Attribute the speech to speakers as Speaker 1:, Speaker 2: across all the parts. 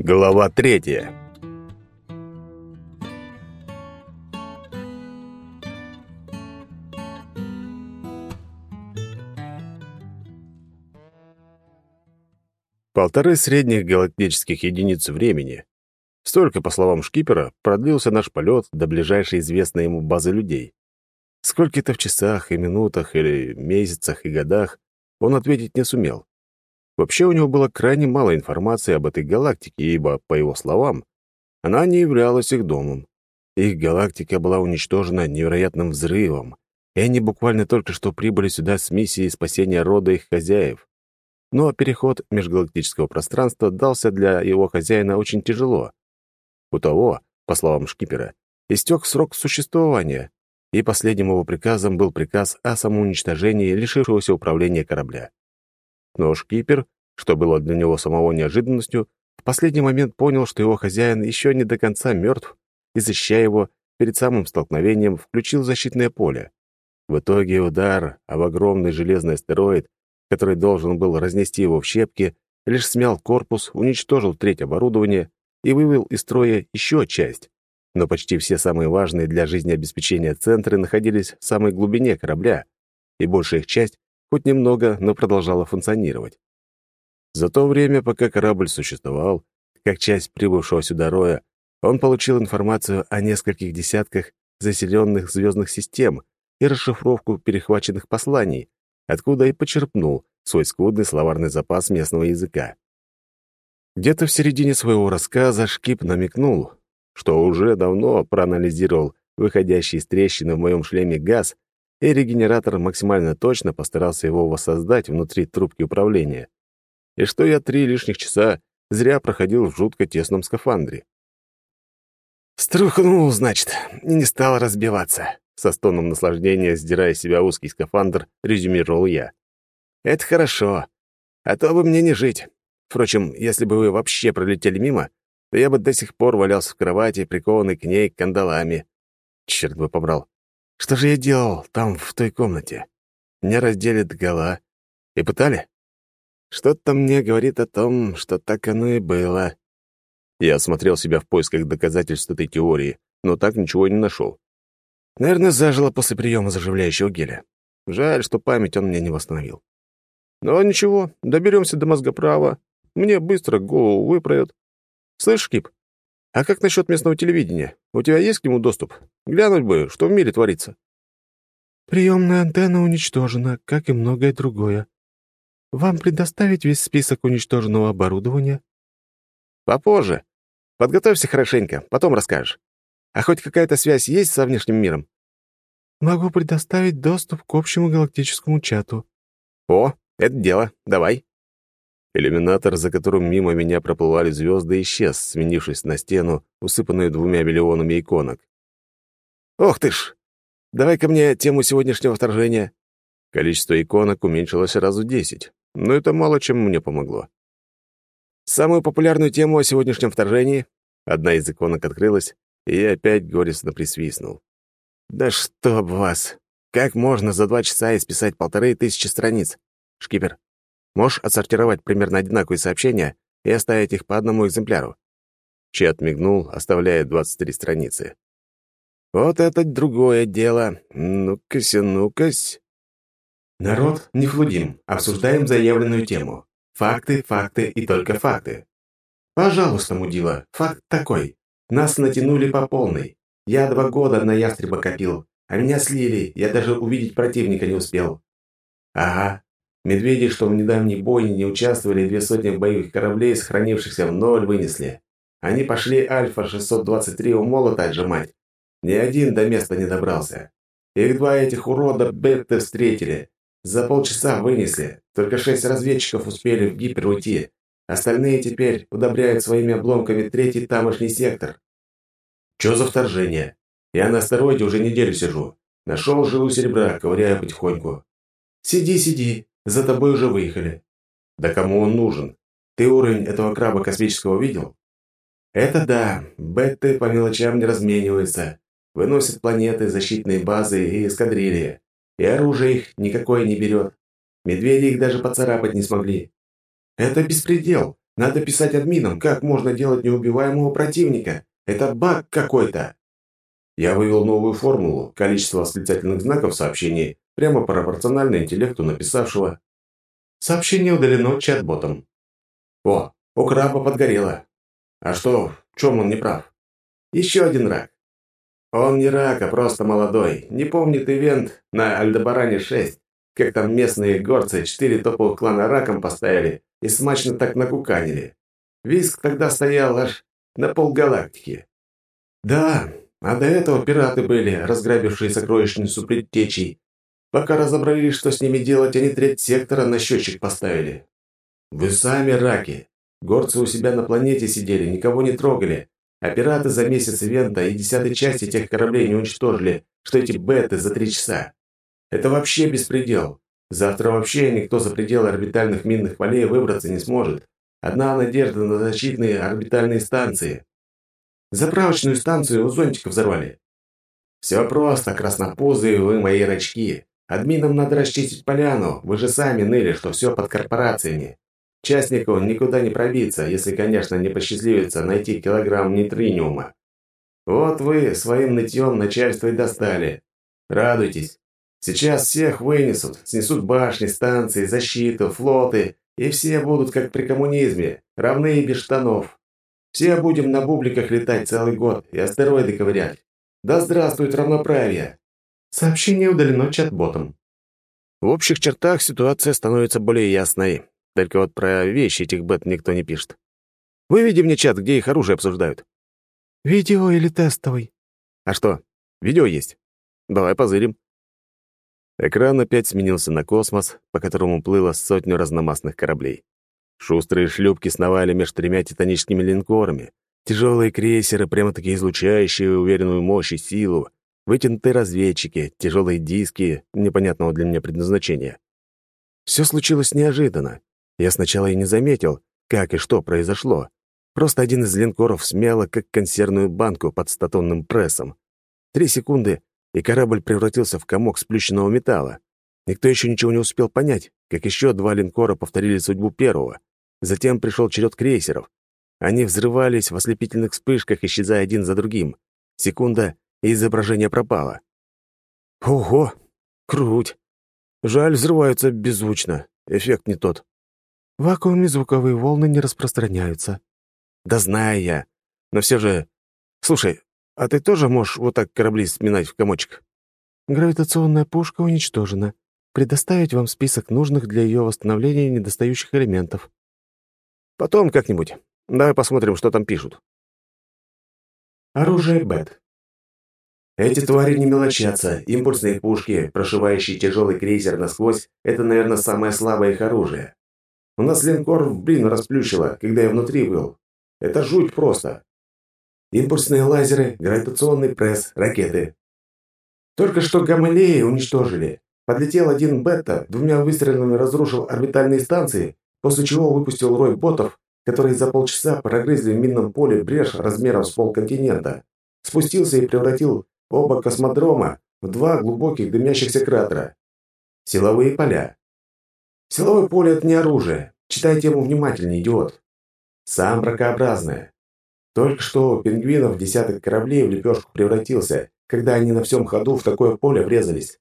Speaker 1: Глава третья. Полторы средних галактических единиц времени. Столько, по словам шкипера, продлился наш полет до ближайшей известной ему базы людей. Сколько это в часах и минутах или месяцах и годах, он ответить не сумел. Вообще у него было крайне мало информации об этой галактике, ибо, по его словам, она не являлась их домом. Их галактика была уничтожена невероятным взрывом, и они буквально только что прибыли сюда с миссией спасения рода их хозяев. Но переход межгалактического пространства дался для его хозяина очень тяжело. У того, по словам шкипера, истек срок существования, и последним его приказом был приказ о самоуничтожении лишившегося управления корабля. Но шкипер, что было для него самого неожиданностью, в последний момент понял, что его хозяин еще не до конца мертв, и, защищая его, перед самым столкновением включил защитное поле. В итоге удар об огромный железный астероид, который должен был разнести его в щепки, лишь смял корпус, уничтожил треть оборудования и вывел из строя еще часть. Но почти все самые важные для жизнеобеспечения центры находились в самой глубине корабля, и большая их часть хоть немного, но продолжала функционировать. За то время, пока корабль существовал, как часть прибывшего сюда роя, он получил информацию о нескольких десятках заселенных звездных систем и расшифровку перехваченных посланий, откуда и почерпнул свой скудный словарный запас местного языка. Где-то в середине своего рассказа Шкип намекнул, что уже давно проанализировал выходящий из трещины в моем шлеме газ и регенератор максимально точно постарался его воссоздать внутри трубки управления. И что я три лишних часа зря проходил в жутко тесном скафандре.
Speaker 2: «Струхнул, значит, и не стал разбиваться», — со стоном наслаждения, сдирая с себя узкий скафандр, резюмировал я. «Это хорошо, а то бы мне не жить. Впрочем, если бы вы вообще пролетели мимо, то я бы до сих пор валялся в кровати, прикованный к ней кандалами. Черт бы побрал. Что же я делал там, в той комнате? Меня раздели догола. И пытали? Что-то мне говорит о том, что так оно и было. Я осмотрел себя в поисках доказательств этой теории, но так ничего не нашел. Наверное, зажило после приема заживляющего геля. Жаль, что память он мне не восстановил. Но ничего, доберемся до мозгоправа. Мне быстро голову выправят. Слышь, Кип, а как насчет местного телевидения? У тебя есть к нему доступ? Глянуть бы, что в мире творится.
Speaker 3: Приемная антенна уничтожена, как и многое другое. Вам предоставить весь список уничтоженного оборудования?
Speaker 2: Попозже. Подготовься хорошенько, потом расскажешь. А хоть какая-то связь есть со внешним миром?
Speaker 3: Могу предоставить доступ к общему галактическому чату.
Speaker 2: О, это дело. Давай.
Speaker 1: Иллюминатор, за которым мимо меня проплывали звезды, исчез, сменившись на стену, усыпанную двумя миллионами иконок.
Speaker 2: «Ох ты ж! Давай ко мне тему сегодняшнего вторжения».
Speaker 1: Количество иконок уменьшилось разу десять, но это мало чем мне помогло.
Speaker 2: «Самую популярную тему о сегодняшнем вторжении?»
Speaker 1: Одна из иконок открылась, и я опять горестно присвистнул.
Speaker 2: «Да чтоб вас! Как можно за два часа исписать полторы тысячи страниц? Шкипер, Можешь отсортировать примерно одинаковые сообщения и оставить их по одному экземпляру?»
Speaker 1: Чат мигнул, оставляя 23 страницы.
Speaker 2: «Вот это другое дело. Ну-кась, ну-кась».
Speaker 4: «Народ, не флудим. Обсуждаем заявленную тему. Факты, факты и только факты. Пожалуйста, мудила, факт такой. Нас натянули по полной. Я два года на ястреба копил, а меня слили, я даже увидеть противника не успел. Ага, Медведи, что в недавней бойне не участвовали, две сотни боевых кораблей, сохранившихся в ноль, вынесли. Они пошли Альфа-623 у молота отжимать. Ни один до места не добрался. Их два этих урода Бетты встретили. За полчаса вынесли. Только шесть разведчиков успели в гипер уйти. Остальные теперь удобряют своими обломками третий тамошний сектор. Чё за вторжение? Я на астероиде уже неделю сижу. Нашел жилу серебра, ковыряю потихоньку. Сиди, сиди. За тобой уже выехали. Да кому он нужен? Ты уровень этого краба космического видел? Это да, беты по мелочам не размениваются. Выносят планеты, защитные базы и эскадрильи. И оружие их никакое не берет. Медведи их даже поцарапать не смогли. Это беспредел. Надо писать админам, как можно делать неубиваемого противника. Это баг какой-то. Я вывел новую формулу. Количество восклицательных знаков сообщений прямо пропорционально интеллекту написавшего. Сообщение удалено чат-ботом. О, у краба подгорело. А что, в чем он не прав? Еще один рак. Он не рак, а просто молодой. Не помнит ивент на Альдебаране 6, как там местные горцы четыре топовых клана раком поставили и смачно так накуканили. Виск тогда стоял аж на полгалактики. Да, а до этого пираты были, разграбившие сокровищницу предтечей. Пока разобрались, что с ними делать, они треть сектора на счетчик поставили. Вы сами раки. Горцы у себя на планете сидели, никого не трогали. А пираты за месяц ивента и десятой части тех кораблей не уничтожили, что эти беты за три часа. Это вообще беспредел. Завтра вообще никто за пределы орбитальных минных полей выбраться не сможет. Одна надежда на защитные орбитальные станции. Заправочную станцию у зонтика взорвали. Все просто, краснопузые вы мои рачки. Админам надо расчистить поляну, вы же сами ныли, что все под корпорациями. Частнику никуда не пробиться, если, конечно, не посчастливится найти килограмм нейтриниума. Вот вы своим нытьем начальство и достали. Радуйтесь. Сейчас всех вынесут, снесут башни, станции, защиту, флоты, и все будут, как при коммунизме, равны и без штанов. Все будем на бубликах летать целый год и астероиды ковырять. Да здравствует равноправие! Сообщение удалено чат-ботом.
Speaker 1: В общих чертах ситуация становится более ясной. Только вот про вещи этих бет никто не пишет. Выведи мне чат, где их оружие обсуждают.
Speaker 3: Видео или тестовый?
Speaker 1: А что, видео есть? Давай позырим. Экран опять сменился на космос, по которому плыло сотню разномастных кораблей. Шустрые шлюпки сновали между тремя титаническими линкорами. Тяжелые крейсеры, прямо-таки излучающие уверенную мощь и силу. Вытянутые разведчики, тяжелые диски непонятного для меня предназначения. Все случилось неожиданно. Я сначала и не заметил, как и что произошло. Просто один из линкоров смяло, как консервную банку под статонным прессом. Три секунды, и корабль превратился в комок сплющенного металла. Никто еще ничего не успел понять, как еще два линкора повторили судьбу первого. Затем пришел черед крейсеров. Они взрывались в ослепительных вспышках, исчезая один за другим. Секунда, и изображение пропало. Ого! Круть! Жаль, взрываются беззвучно. Эффект не тот.
Speaker 3: В вакууме звуковые волны не распространяются.
Speaker 1: Да знаю я. Но все же... Слушай, а ты тоже можешь вот так корабли сминать в комочек?
Speaker 3: Гравитационная пушка уничтожена. Предоставить вам список нужных для ее восстановления недостающих элементов.
Speaker 1: Потом как-нибудь. Давай посмотрим, что там пишут.
Speaker 4: Оружие Бет. Эти твари не мелочатся. Импульсные пушки, прошивающие тяжелый крейсер насквозь, это, наверное, самое слабое их оружие. У нас линкор в блин расплющило, когда я внутри был. Это жуть просто. Импульсные лазеры, гравитационный пресс, ракеты. Только что Гамалеи уничтожили. Подлетел один бета, двумя выстрелами разрушил орбитальные станции, после чего выпустил рой ботов, которые за полчаса прогрызли в минном поле брешь размером с полконтинента. Спустился и превратил оба космодрома в два глубоких дымящихся кратера. Силовые поля. Силовое поле – это не оружие. Читай тему внимательнее, идиот. Сам бракообразное. Только что у пингвинов десяток кораблей в лепешку превратился, когда они на всем ходу в такое поле врезались.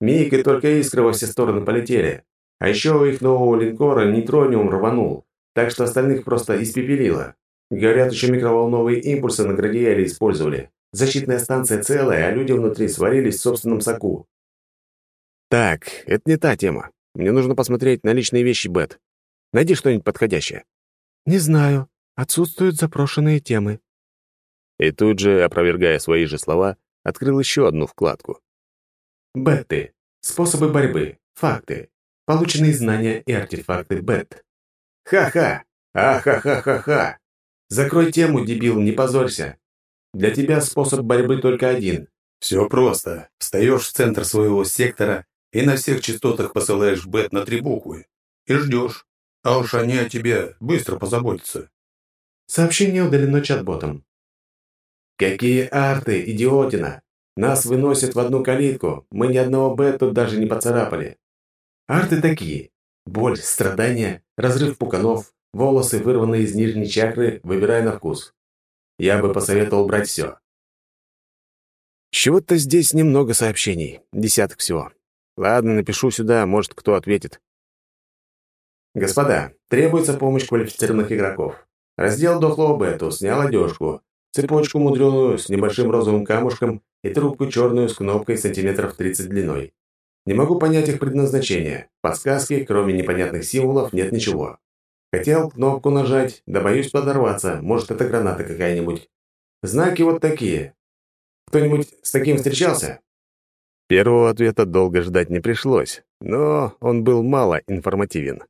Speaker 4: Миг и только искры во все стороны полетели. А еще у их нового линкора нейтрониум рванул, так что остальных просто испепелило. Говорят, еще микроволновые импульсы на градиэле использовали. Защитная станция целая, а люди внутри сварились в собственном соку.
Speaker 1: Так, это не та тема. Мне нужно посмотреть на личные вещи Бет. Найди что-нибудь подходящее.
Speaker 3: Не знаю. Отсутствуют запрошенные темы.
Speaker 1: И тут же, опровергая свои же слова, открыл еще одну вкладку.
Speaker 4: Беты. Способы борьбы. Факты. Полученные знания и артефакты Бет. Ха-ха! А-ха-ха-ха-ха! Закрой тему, дебил, не позорься. Для тебя способ борьбы только один. Все просто. Встаешь в центр своего сектора и на всех частотах посылаешь бет на три буквы. И ждешь. А уж они о тебе быстро позаботятся. Сообщение удалено чат-ботом. Какие арты, идиотина! Нас выносят в одну калитку, мы ни одного бет тут даже не поцарапали. Арты такие. Боль, страдания, разрыв пуканов, волосы, вырванные из нижней чакры, выбирай на вкус. Я бы посоветовал брать все.
Speaker 1: Чего-то здесь немного сообщений, десяток всего. Ладно, напишу сюда, может, кто ответит.
Speaker 4: Господа, требуется помощь квалифицированных игроков. Раздел дохлого бету, снял одежку, цепочку мудреную с небольшим розовым камушком и трубку черную с кнопкой сантиметров 30 длиной. Не могу понять их предназначение. Подсказки, кроме непонятных символов, нет ничего. Хотел кнопку нажать, да боюсь подорваться, может, это граната какая-нибудь. Знаки вот такие. Кто-нибудь с таким встречался?
Speaker 1: Первого ответа долго ждать не пришлось, но он был мало информативен.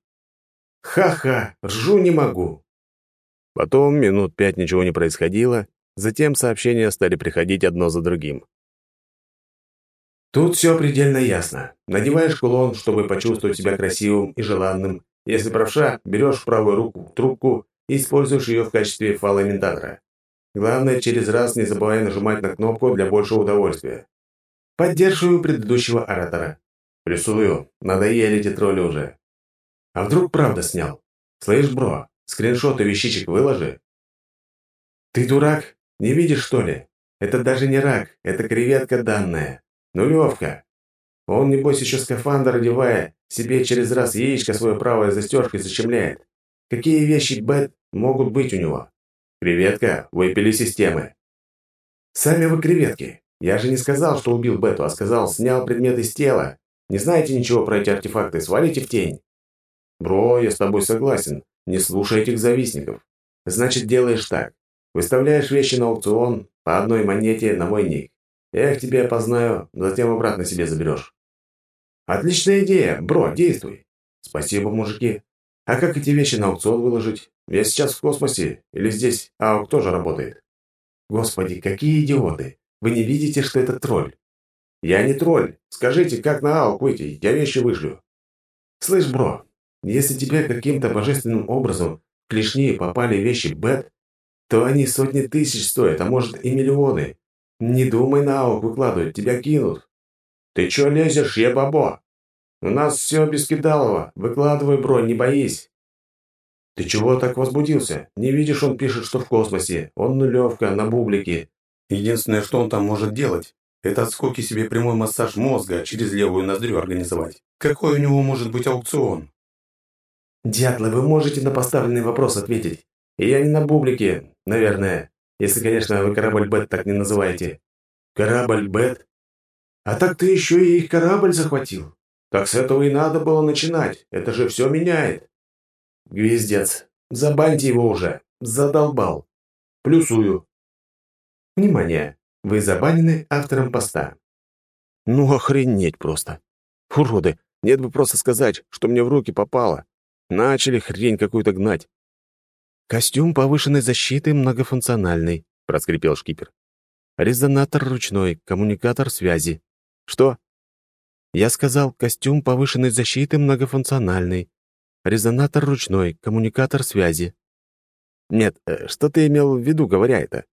Speaker 4: Ха-ха, ржу не могу.
Speaker 1: Потом минут пять ничего не происходило, затем сообщения стали приходить одно за другим.
Speaker 4: Тут все предельно ясно. Надеваешь кулон, чтобы почувствовать себя красивым и желанным. Если правша, берешь в правую руку трубку и используешь ее в качестве фалоимитатора. Главное, через раз не забывай нажимать на кнопку для большего удовольствия. Поддерживаю предыдущего оратора. Плюсую, надоели эти тролли уже. А вдруг правда снял? Слышь, бро, скриншоты вещичек выложи. Ты дурак? Не видишь, что ли? Это даже не рак, это креветка данная. Нулевка. Он, небось, еще скафандр одевая, себе через раз яичко свое правое застежкой зачемляет. Какие вещи бет могут быть у него? Креветка, выпили системы. Сами вы креветки. Я же не сказал, что убил Бету, а сказал, снял предмет из тела. Не знаете ничего про эти артефакты, свалите в тень. Бро, я с тобой согласен. Не слушай этих завистников. Значит, делаешь так. Выставляешь вещи на аукцион по одной монете на мой ник. Я их тебе опознаю, затем обратно себе заберешь. Отличная идея, бро, действуй. Спасибо, мужики. А как эти вещи на аукцион выложить? Я сейчас в космосе или здесь аук тоже работает? Господи, какие идиоты. Вы не видите, что это тролль? Я не тролль. Скажите, как на аук выйти? Я вещи вышлю. Слышь, бро, если тебе каким-то божественным образом в клешни попали вещи Бет, то они сотни тысяч стоят, а может и миллионы. Не думай на аук выкладывать, тебя кинут. Ты чё лезешь, ебабо? У нас все без кидалова. Выкладывай, бро, не боись. Ты чего так возбудился? Не видишь, он пишет, что в космосе. Он нулевка, на бублике. Единственное, что он там может делать, это от скоки себе прямой массаж мозга через левую ноздрю организовать. Какой у него может быть аукцион? Дятлы, вы можете на поставленный вопрос ответить. Я не на бублике, наверное. Если, конечно, вы корабль Бет так не называете. Корабль Бет? А так ты еще и их корабль захватил. Так с этого и надо было начинать. Это же все меняет. Гвиздец. Забаньте его уже. Задолбал. Плюсую. Внимание! Вы забанены автором поста.
Speaker 1: Ну, охренеть просто. Уроды, нет бы просто сказать, что мне в руки попало. Начали хрень какую-то гнать. «Костюм повышенной защиты многофункциональный», — проскрипел шкипер. «Резонатор ручной, коммуникатор связи». «Что?» «Я сказал, костюм повышенной защиты многофункциональный. Резонатор ручной, коммуникатор связи». «Нет, э, что ты имел в виду, говоря это?»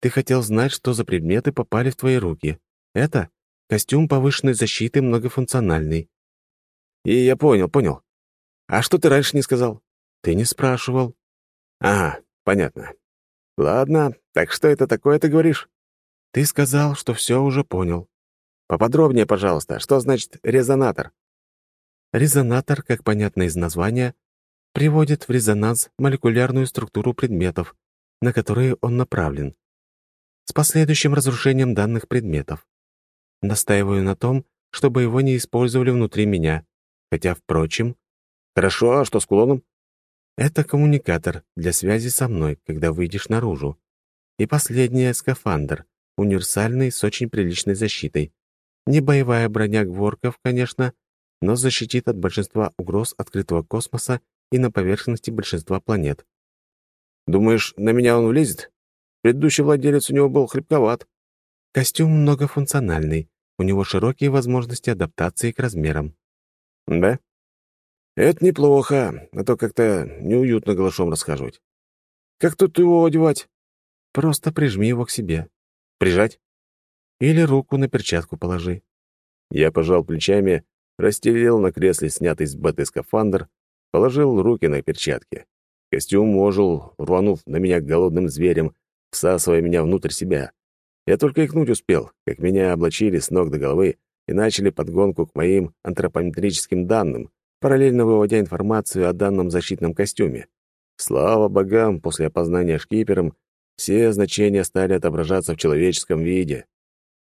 Speaker 1: «Ты хотел знать, что за предметы попали в твои руки. Это костюм повышенной защиты многофункциональный». «И я понял, понял. А что ты раньше не сказал?» «Ты не спрашивал». «Ага, понятно. Ладно, так что это такое ты говоришь?» «Ты сказал, что все уже понял. Поподробнее, пожалуйста, что значит резонатор?» Резонатор, как понятно из названия, приводит в резонанс молекулярную структуру предметов, на которые он направлен, с последующим разрушением данных предметов. Настаиваю на том, чтобы его не использовали внутри меня, хотя, впрочем... Хорошо, а что с кулоном? Это коммуникатор для связи со мной, когда выйдешь наружу. И последнее — скафандр, универсальный с очень приличной защитой. Не боевая броня гворков, конечно, но защитит от большинства угроз открытого космоса и на поверхности большинства планет. Думаешь, на меня он влезет? Предыдущий владелец у него был хрипковат. Костюм многофункциональный. У него широкие возможности адаптации к размерам. Да? Это неплохо, а то как-то неуютно голышом расхаживать. Как тут его одевать? Просто прижми его к себе. Прижать? Или руку на перчатку положи. Я пожал плечами, расстелил на кресле снятый с беты скафандр, положил руки на перчатки. Костюм ожил, рванув на меня голодным зверем, всасывая меня внутрь себя. Я только икнуть успел, как меня облачили с ног до головы и начали подгонку к моим антропометрическим данным, параллельно выводя информацию о данном защитном костюме. Слава богам, после опознания шкипером все значения стали отображаться в человеческом виде.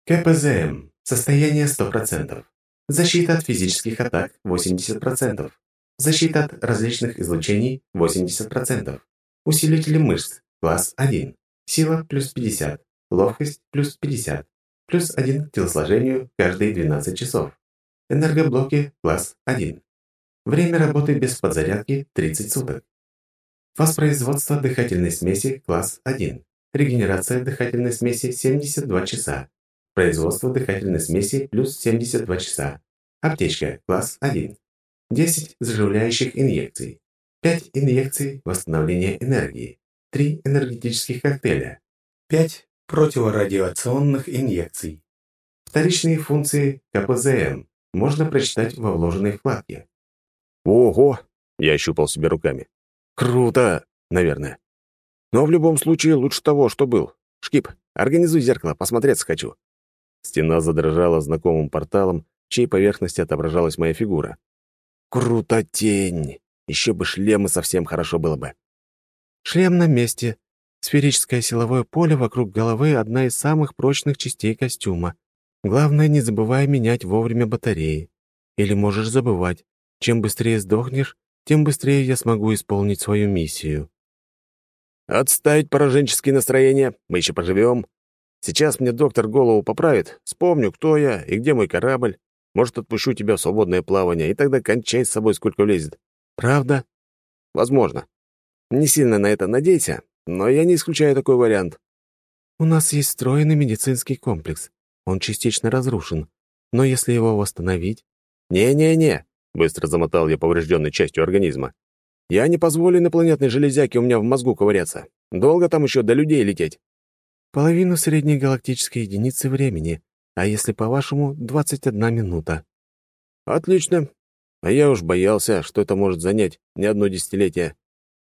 Speaker 4: КПЗМ. Состояние 100%. Защита от физических атак 80%. Защита от различных излучений 80%. Усилители мышц. Класс 1. Сила плюс 50. Ловкость плюс 50. Плюс 1 к телосложению каждые 12 часов. Энергоблоки класс 1. Время работы без подзарядки 30 суток. Воспроизводство дыхательной смеси класс 1. Регенерация дыхательной смеси 72 часа. Производство дыхательной смеси плюс 72 часа. Аптечка класс 1. 10 заживляющих инъекций. 5 инъекций восстановления энергии. 3 энергетических коктейля. 5 противорадиационных инъекций. Вторичные функции КПЗМ можно прочитать во вложенной вкладке.
Speaker 1: Ого! Я ощупал себе руками. Круто, наверное. Но в любом случае лучше того, что был. Шкип, организуй зеркало, посмотреться хочу. Стена задрожала знакомым порталом, чьей поверхности отображалась моя фигура. Круто тень! Еще бы шлем и совсем хорошо было бы.
Speaker 3: Шлем на месте. Сферическое силовое поле вокруг головы — одна из самых прочных частей костюма. Главное, не забывай менять вовремя батареи. Или можешь забывать. Чем быстрее сдохнешь, тем быстрее я смогу исполнить свою миссию.
Speaker 1: Отставить пораженческие настроения, мы еще поживем. Сейчас мне доктор голову поправит, вспомню, кто я и где мой корабль. Может, отпущу тебя в свободное плавание, и тогда кончай с собой, сколько влезет. Правда? Возможно. Не сильно на это надейся, но я не исключаю такой вариант.
Speaker 3: У нас есть встроенный медицинский комплекс. Он частично разрушен. Но если его восстановить...
Speaker 1: Не-не-не, Быстро замотал я поврежденной частью организма. «Я не позволю инопланетной железяке у меня в мозгу ковыряться. Долго там еще до людей лететь?»
Speaker 3: «Половину средней галактической единицы времени, а если по-вашему, 21 минута».
Speaker 1: «Отлично. А я уж боялся, что это может занять не одно десятилетие.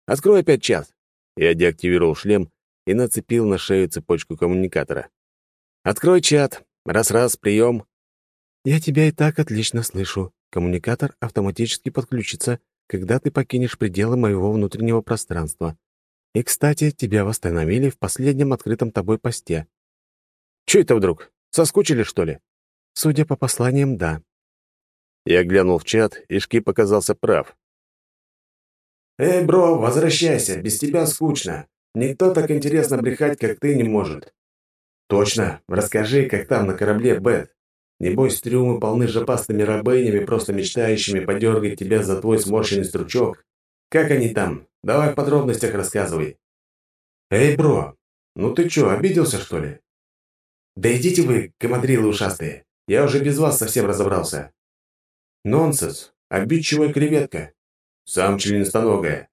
Speaker 1: Открой опять чат». Я деактивировал шлем и нацепил на шею цепочку коммуникатора. «Открой чат. Раз-раз, прием».
Speaker 3: «Я тебя и так отлично слышу. Коммуникатор автоматически подключится, когда ты покинешь пределы моего внутреннего пространства. И, кстати, тебя восстановили в последнем открытом тобой посте.
Speaker 1: Чё это вдруг? Соскучили, что ли?
Speaker 3: Судя по посланиям, да.
Speaker 1: Я глянул в чат, и Шки показался прав.
Speaker 2: «Эй, бро, возвращайся, без тебя скучно. Никто так интересно брехать, как ты, не может». «Точно, расскажи, как там на корабле Бет. Небось, трюмы полны жопастыми рабынями, просто мечтающими подергать тебя за твой сморщенный стручок. Как они там? Давай в подробностях рассказывай. Эй, бро, ну ты чё, обиделся, что ли? Да идите вы, комадрилы ушастые. Я уже без вас совсем разобрался. Нонсенс. Обидчивая креветка. Сам членистоногая.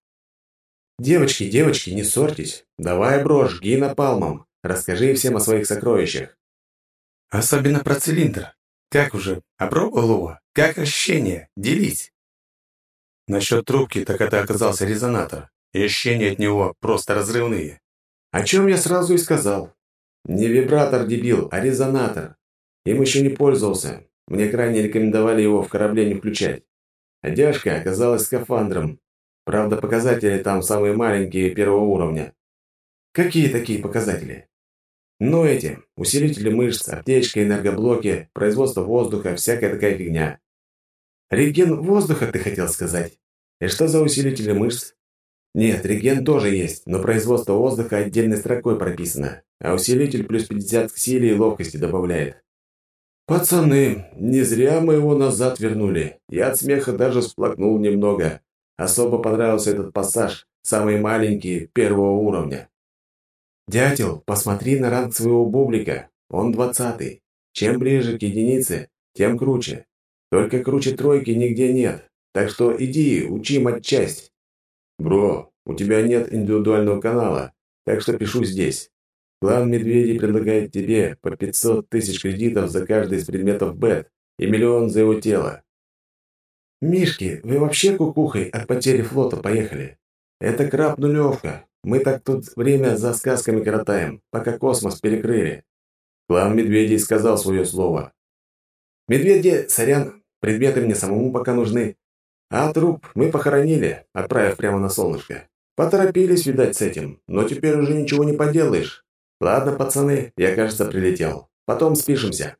Speaker 2: Девочки, девочки, не ссорьтесь. Давай, бро, жги напалмом. Расскажи всем о своих сокровищах.
Speaker 4: Особенно про цилиндр. Как уже? Опробовал его? Как ощущение? Делись. Насчет трубки, так это оказался резонатор. И ощущения от него просто разрывные.
Speaker 2: О чем я сразу и сказал. Не вибратор, дебил, а резонатор. Им еще не пользовался. Мне крайне рекомендовали его в корабле не включать. Одежка оказалась скафандром. Правда, показатели там самые маленькие первого уровня. Какие такие показатели? Ну эти, усилители мышц, аптечка, энергоблоки, производство воздуха, всякая такая фигня. Реген воздуха, ты хотел сказать? И что за усилители мышц? Нет, реген тоже есть, но производство воздуха отдельной строкой прописано, а усилитель плюс 50 к силе и ловкости добавляет. Пацаны, не зря мы его назад вернули. Я от смеха даже сплакнул немного. Особо понравился этот пассаж, самый маленький, первого уровня. «Дятел, посмотри на ранг своего бублика. Он двадцатый. Чем ближе к единице, тем круче. Только круче тройки нигде нет. Так что иди, учи матчасть». «Бро, у тебя нет индивидуального канала, так что пишу здесь. Клан Медведей предлагает тебе по 500 тысяч кредитов за каждый из предметов БЭТ и миллион за его тело». «Мишки, вы вообще кукухой от потери флота поехали?
Speaker 4: Это краб-нулевка. Мы так тут время за сказками коротаем, пока космос перекрыли. Клан Медведей сказал свое слово. Медведи, сорян, предметы мне самому пока нужны. А труп мы похоронили, отправив прямо на солнышко. Поторопились, видать, с этим, но теперь уже ничего не поделаешь. Ладно, пацаны, я, кажется, прилетел. Потом спишемся.